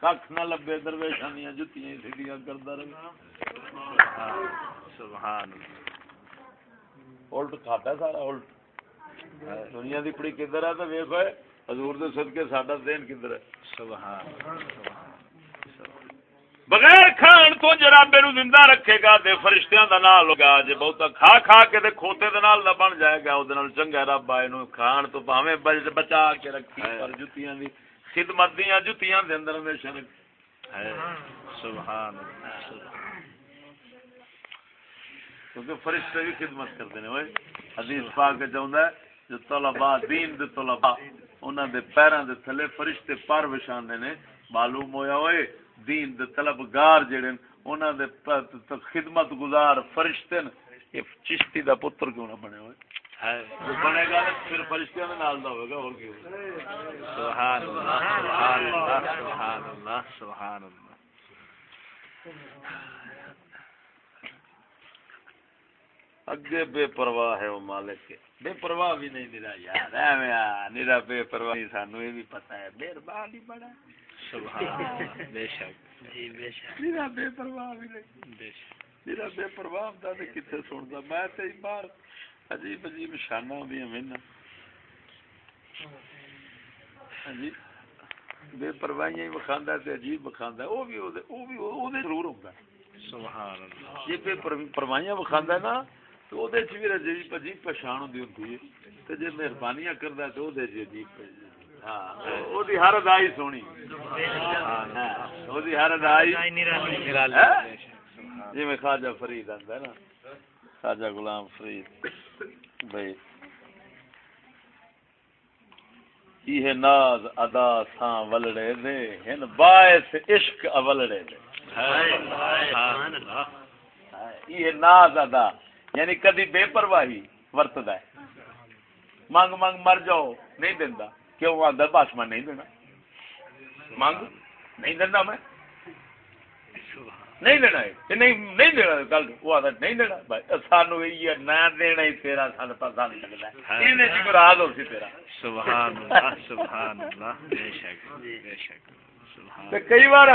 کھ نہ لبے درویشاں دیاں جتیاں سیدھیاں کردا رہے۔ سبحان الٹ کھاتا سارا الٹ۔ دنیا دی پڑی کدھر ہے تے ویکھو حضور دے صدقے ساڈا ذہن کدھر ہے؟ سبحان بغیر کھان تو جرابے نو زندہ رکھے گا تے فرشتیاں دا نال ہوگا۔ جے بہتا کھا کھا کے تے کھوتے دے نال بن جائے گا او دے نال چنگا رب آئے نو کھان تو بھاویں بچ بچا کے رکھی پر جتیاں دی خدمت دیاں جتیاں دے اندر ہمیشہ رکھ ہے سبحان کیونکہ فرشتے بھی خدمت کرتے ہیں اوئے حدیث پاک کے چاہندا ہے جو طلباء دین دے طلباء انہاں دے پیراں دے تھلے فرشتے پر وشاندے نے معلوم ہویا ہوئے دین دے طلبگار جڑے انہاں دے خدمت گزار فرشتے نے یہ چشتی دا پتر کیوں نہ بنے ہوئے بنے گا پھر فرشتیاں دے نال دا ہوئے گا اور کی ہوگا سبحان اللہ سبحان اللہ سبحان اللہ سبحان اللہ۔ اگے بے پرواہ ہے وہ مالک کے۔ بے پرواہ بھی نہیں نرا یار ایویں نرا بے پرواہ نہیں سانو یہ بھی پتہ ہے۔ مہربان ہی بڑا سبحان بے شک۔ جی بے شک۔ نرا بے پرواہ بھی نہیں۔ بے شک۔ میرا بے پرواہ تے کتے سندا؟ میں تے بار عجیب عجیب شاناں ہوندیاں میں نا ہاں جی۔ بے پرواہیاں ہی وکھاندا تے عجیب وکھاندا او بھی او دے او بھی او دے ضرور ہوندا سبحان اللہ۔ جے بے پر- پرواہیاں وکھاندا نا تو او دے چ بھی عجیب عجیب پہچان ہوندی ہوندی ہے۔ تے جے مہربانیاں کردا تے او دے چ عجیب ہاں او دی ہر ادائی سونی۔ ہاں او دی ہر ادائی۔ نرالی ہاں؟ بے سبحان جی میں خواجہ فرید آندا ہے نا۔ خواجہ غلام فرید بھائی یہ ناز ادا ساں ولڑے دے ہن باعث عشق اولڑے دے یہ ناز ادا یعنی کدی بے پرواہی ورتدا ہے۔ منگ منگ مر جاؤ نہیں دیندا۔ کیوں آندا؟ بس میں نہیں دینا۔ منگ نہیں دینا میں۔ نہیں ہے کہ نہیں نہیں دینا کل وہ آتا نہیں بھائی سانو یہ نہ دینا ہی تیرا سان پتا نہیں نہیں راز ہو سی تیرا سبحان اللہ سبحان اللہ بے شک بے شک سبحان تے کئی بار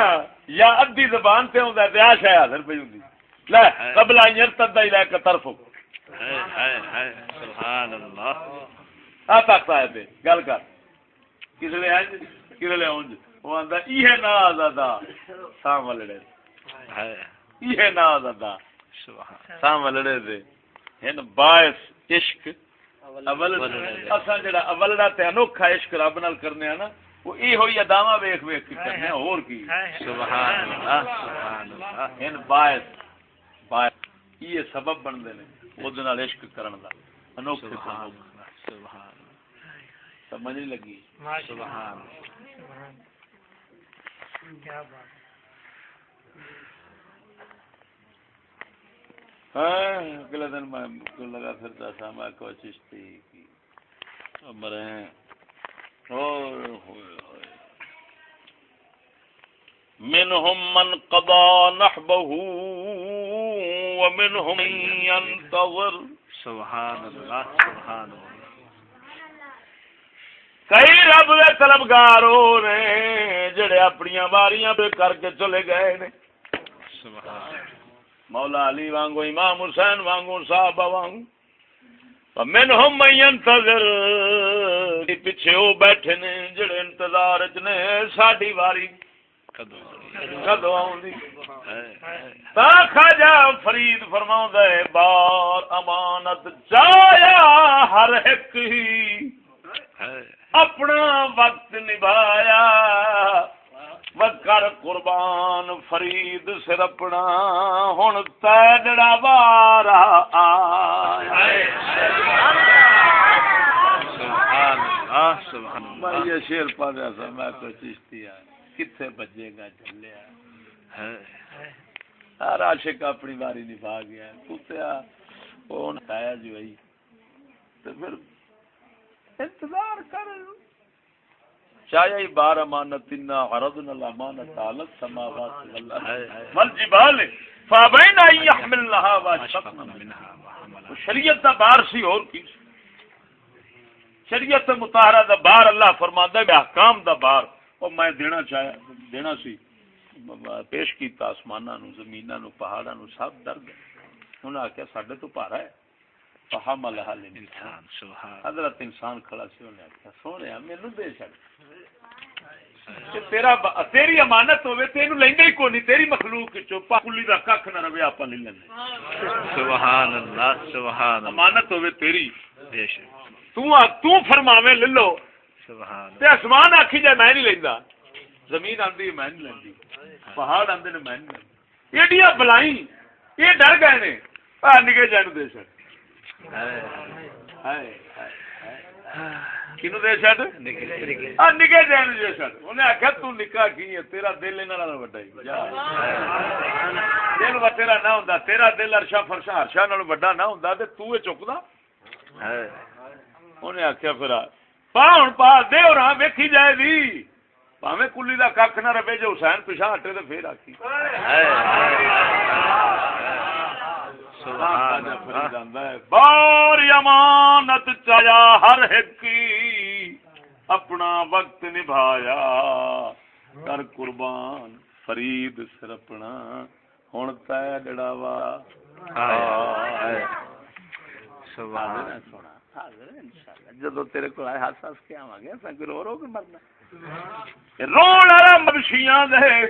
یا ادھی زبان سے ہوندا ہے تے آ شے حاضر پئی ہوندی لے قبل ان يرتد الى طرف ہے ہے ہے سبحان اللہ آ تک آئے تے گل کر کس لے انج کس لے اونج وہ آندا یہ ناز ادا سام ولڑے ہے یہ ناز ادا سبحان سام ولڑے دے۔ ہن باعث عشق۔ دے۔ جڑا اولڑا تے انوکھا عشق رب نال کرنے آ نا وہ اے ہوئی اداواں ویکھ ویکھ کے کرنے اور کی؟ سبحان اللہ سبحان اللہ ہن باعث باعث یہ سبب بندے نے اودے نال عشق کرن دا۔ انوکھے سبحان سبحان۔ سمجھ نہیں لگی؟ سبحان۔ ہاں ہاں، اگلے دن میں لگا پھرتا تھا میں کو چشتی کی مرے اوئے ہوئے ہوئے۔ منهم من قضى نحبه ومنهم من ينتظر سبحان اللہ سبحان اللہ۔ کئی رب دے طلبگار ہو نے جڑے اپنی واریاں پہ کر کے چلے گئے نے۔ مولا علی وانگو امام حسین وانگو صحابہ وانگو۔ من ينتظر پیچھے وہ بیٹھے نے جڑے انتظار نے ساڈی واری کدو ہے تا خواجہ فرید فرماؤں بار امانت جایا ہر ایک ہی۔ اپنا وقت نبھایا۔ وکر قربان فرید سر اپنا۔ ہن تیڑا بارا میں یہ شیر پا دیا سا میں تو چشتی کتنے بجے گا چلیا ہر عاشق اپنی باری نبھا گیا۔ کتیا آیا جو پھر انتظار کر۔ چاہے بار امانت انا عرضنا الامانت على السماوات والارض۔ والجبال فابين ان يحملنها واشفقن منها شریعت دا بار سی اور کی شریعت مطہرہ دا بار اللہ فرماندا ہے احکام دا بار۔ اور میں دینا چاہیا دینا سی۔ پیش کیتا آسمانہ نو زمینہ نو پہاڑا نو سب درد انہوں نے آخیا سڈے تو پارا ہے۔ فحمل حال انسان سبحان حضرت انسان کھڑا سی انہیں آخیا سونے دے تیرا تیری امانت ہوے تینو لیندا ہی کوئی تیری مخلوق چو کلی دا ککھ نہ رہے اپا نہیں لیندے۔ سبحان اللہ سبحان امانت ہوے تیری۔ بے شک. تو تو فرماویں لے لو۔ سبحان تے آسمان آکھی جائے میں نہیں لیندا زمین آندی میں نہیں لیندی۔ پہاڑ آندے نے میں نہیں ایڈیاں بلائی یہ ڈر گئے نے۔ آ جان دے چڑ ہائے دے دے انہیں آخیا تو کی ہے تیرا دل انہاں نال ہی دل نہ ہوندا تیرا دل فرشا نال نہ ہوندا تے تو اے چکدا انہیں آخیا پھر پا ہوں پا دے اور ہاں ویکھی جائے دی پاویں کلی دا کھ نہ رہے جو حسین پیچھا ہٹے تے پھر آکی بار امانت چایا ہر ایک اپنا وقت نبھایا۔ کر قربان فرید سر اپنا۔ ہن تے سبحان جدو تیرے کو آئے ہاتھ ہاتھ کے آواں گے۔ اساں کوئی رو رو کے مرنا۔ رون والا مرشیاں دے۔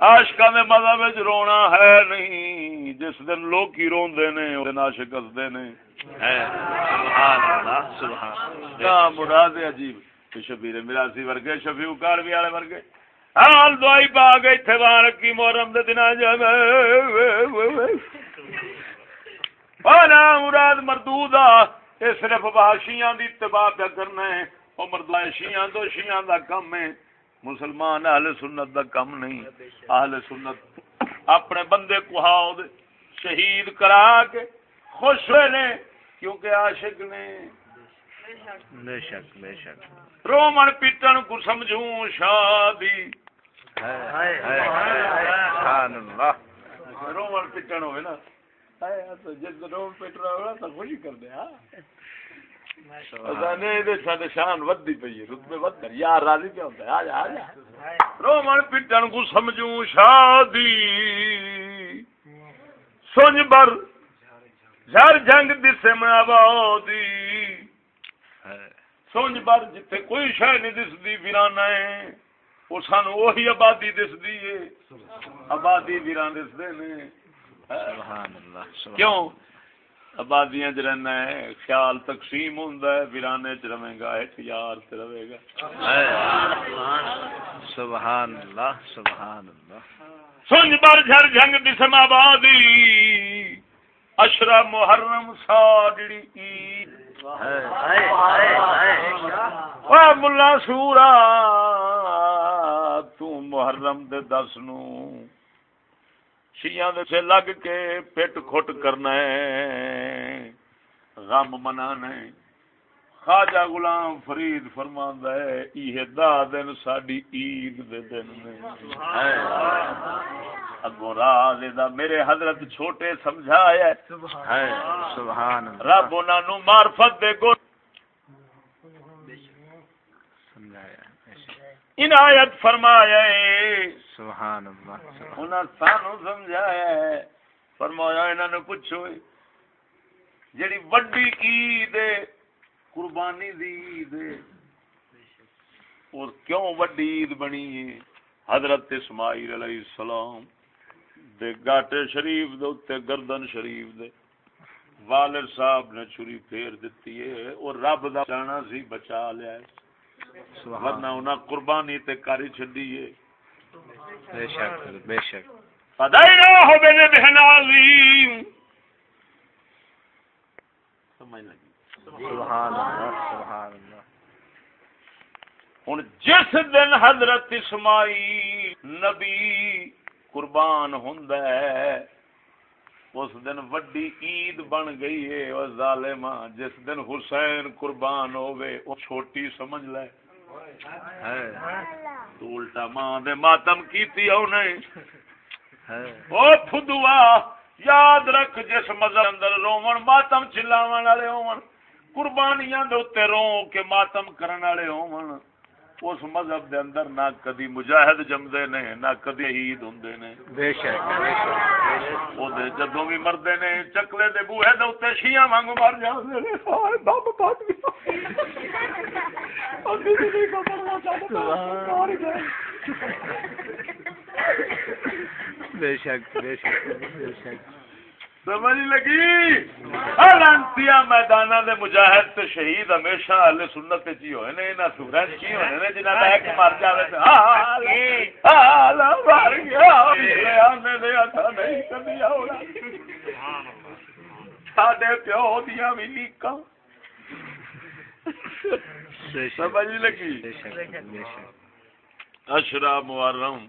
عاشقاں دے مذہب وچ رونا ہے نہیں۔ جس دن لوگ ہی روندے نے او دن عاشق ہسدے نے۔ سبحان اللہ سبحان کیا مراد عجیب؟ شبیر ورگے شفیع کاروی والے ورگے۔ حال دعائی پا گئی تھے رکھی محرم دے دن آنا مراد مردودا اے صرف باشیاں دی اتباع کرنا ہے۔ او مردہ شیعہ تو شیعہ دا کم ہے۔ مسلمان اہل سنت دا کم نہیں۔ اہل سنت اپنے بندے کو دے شہید کرا کے خوش ہوئے نے کیونکہ عاشق نے۔ بے شک بے شک۔ رومن پیٹن کو سمجھوں شادی۔ ہائے سبحان اللہ۔ رومن پیٹن ہوئے نا۔ جس رومن پیٹ رہا ہوگا تو خوشی کر دے ہاں۔ شان ودی پی ہے رتبے ود یار راضی کیا ہوتا ہے؟ آ جا آ جا۔ رومن پیٹن کو سمجھوں شادی۔ سنج بر جر جنگ آبادی ہائے۔ سونج بر جتھے کوئی شہ نہیں دسدی ویرانا ہے۔ وہ سانو وہی آبادی دسدی ہے۔ آبادی ویران دسدے نے۔ سبحان اللہ سبحان کیوں؟ آبادیاں چ رہنا ہے خیال تقسیم ہوندا ہے ویرانے چ رہے گا ایک یار تے رہے گا۔ سبحان اللہ سبحان اللہ سونج بر جھر جنگ دسم آبادی۔ اشرا محرم ساڑی عید۔ ہائے ملا سورا تو محرم دے دس نو۔ دے سے لگ کے پٹ کھٹ کرنا ہے غم منانا ہے۔ خواجہ غلام فرید فرماندا ہے یہ دا دن ساڈی عید دے دن نے اگوں راز دا میرے حضرت چھوٹے سمجھایا ہے۔ ہائے سبحان اللہ۔ رب انہاں نو معرفت دے گو سمجھایا بے شک عنایت فرمایا ہے سبحان اللہ۔ انہاں سانو سمجھایا ہے فرمایا انہاں نے پوچھو۔ جڑی وڈی عید قربانی دی عید اور کیوں وڈی عید بنی ہے؟ حضرت اسماعیل علیہ السلام دے گاٹے شریف دے اوتے گردن شریف دے۔ والد صاحب نے چھری پھیر دیتی ہے اور رب دا جانا سی بچا لیا ہے۔ ورنہ انہاں قربانی تے کاری چھڈی ہے۔ بے شک بے شک۔ سمجھ لگی۔ سبحان اللہ سبحان اللہ۔ ہن جس دن حضرت اسماعیل نبی قربان ہوندا ہے اس دن وڈی عید بن گئی ہے۔ او ظالما جس دن حسین قربان ہوے او چھوٹی سمجھ لے۔ تو الٹا ماں دے ماتم کیتی اونے او پھدوا یاد رکھ جس مذہب اندر رومن ماتم چلاون والے ہون قربانیاں دے اوتے رو کے ماتم کرن والے ہون۔ اس مذہب دے اندر نہ کدی مجاہد جمدے نے نہ کدی شہید ہوندے نے۔ بے شک بے شک او دے جدوں بھی مردے نے چکلے دے بوہے دے اوتے شیاں وانگ مر جاندے نے۔ ہائے دم پھٹ گیا اسی دی نہیں خبر چاہتا مار گئے بے شک بے شک بے شک۔ سمجھ لگی لانتیا میدان دے مجاہد تے شہید ہمیشہ اہل سنت ہی ہوئے نے انہاں سورج چ ہی ہوئے نے جنہاں دا ایک مر جاوے تے حال حال مر گیا میں نے اتھا نہیں کبھی ہونا ساڈے پیو دیاں وی لیکاں سمجھ لگی اشرا محرم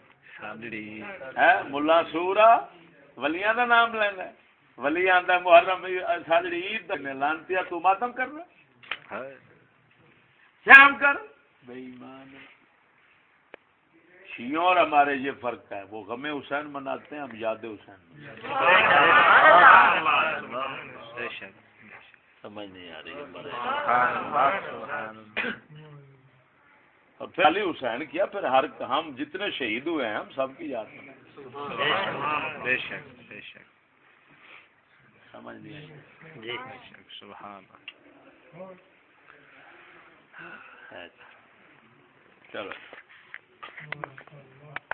ملا سورا ولیاں دا نام لینا ہے ولی آندا محرم ساجڑی عید دا لانتیا تو ماتم کرنا شام کر۔ بے ایمان شیعوں اور ہمارے یہ فرق ہے وہ غم حسین مناتے ہیں ہم یاد حسین سمجھ نہیں آ رہی اور پھر علی حسین کیا پھر ہر ہم جتنے شہید ہوئے ہیں ہم سب کی یاد میں بے شک۔ سمجھ نہیں آئی جی سبحان۔ چلو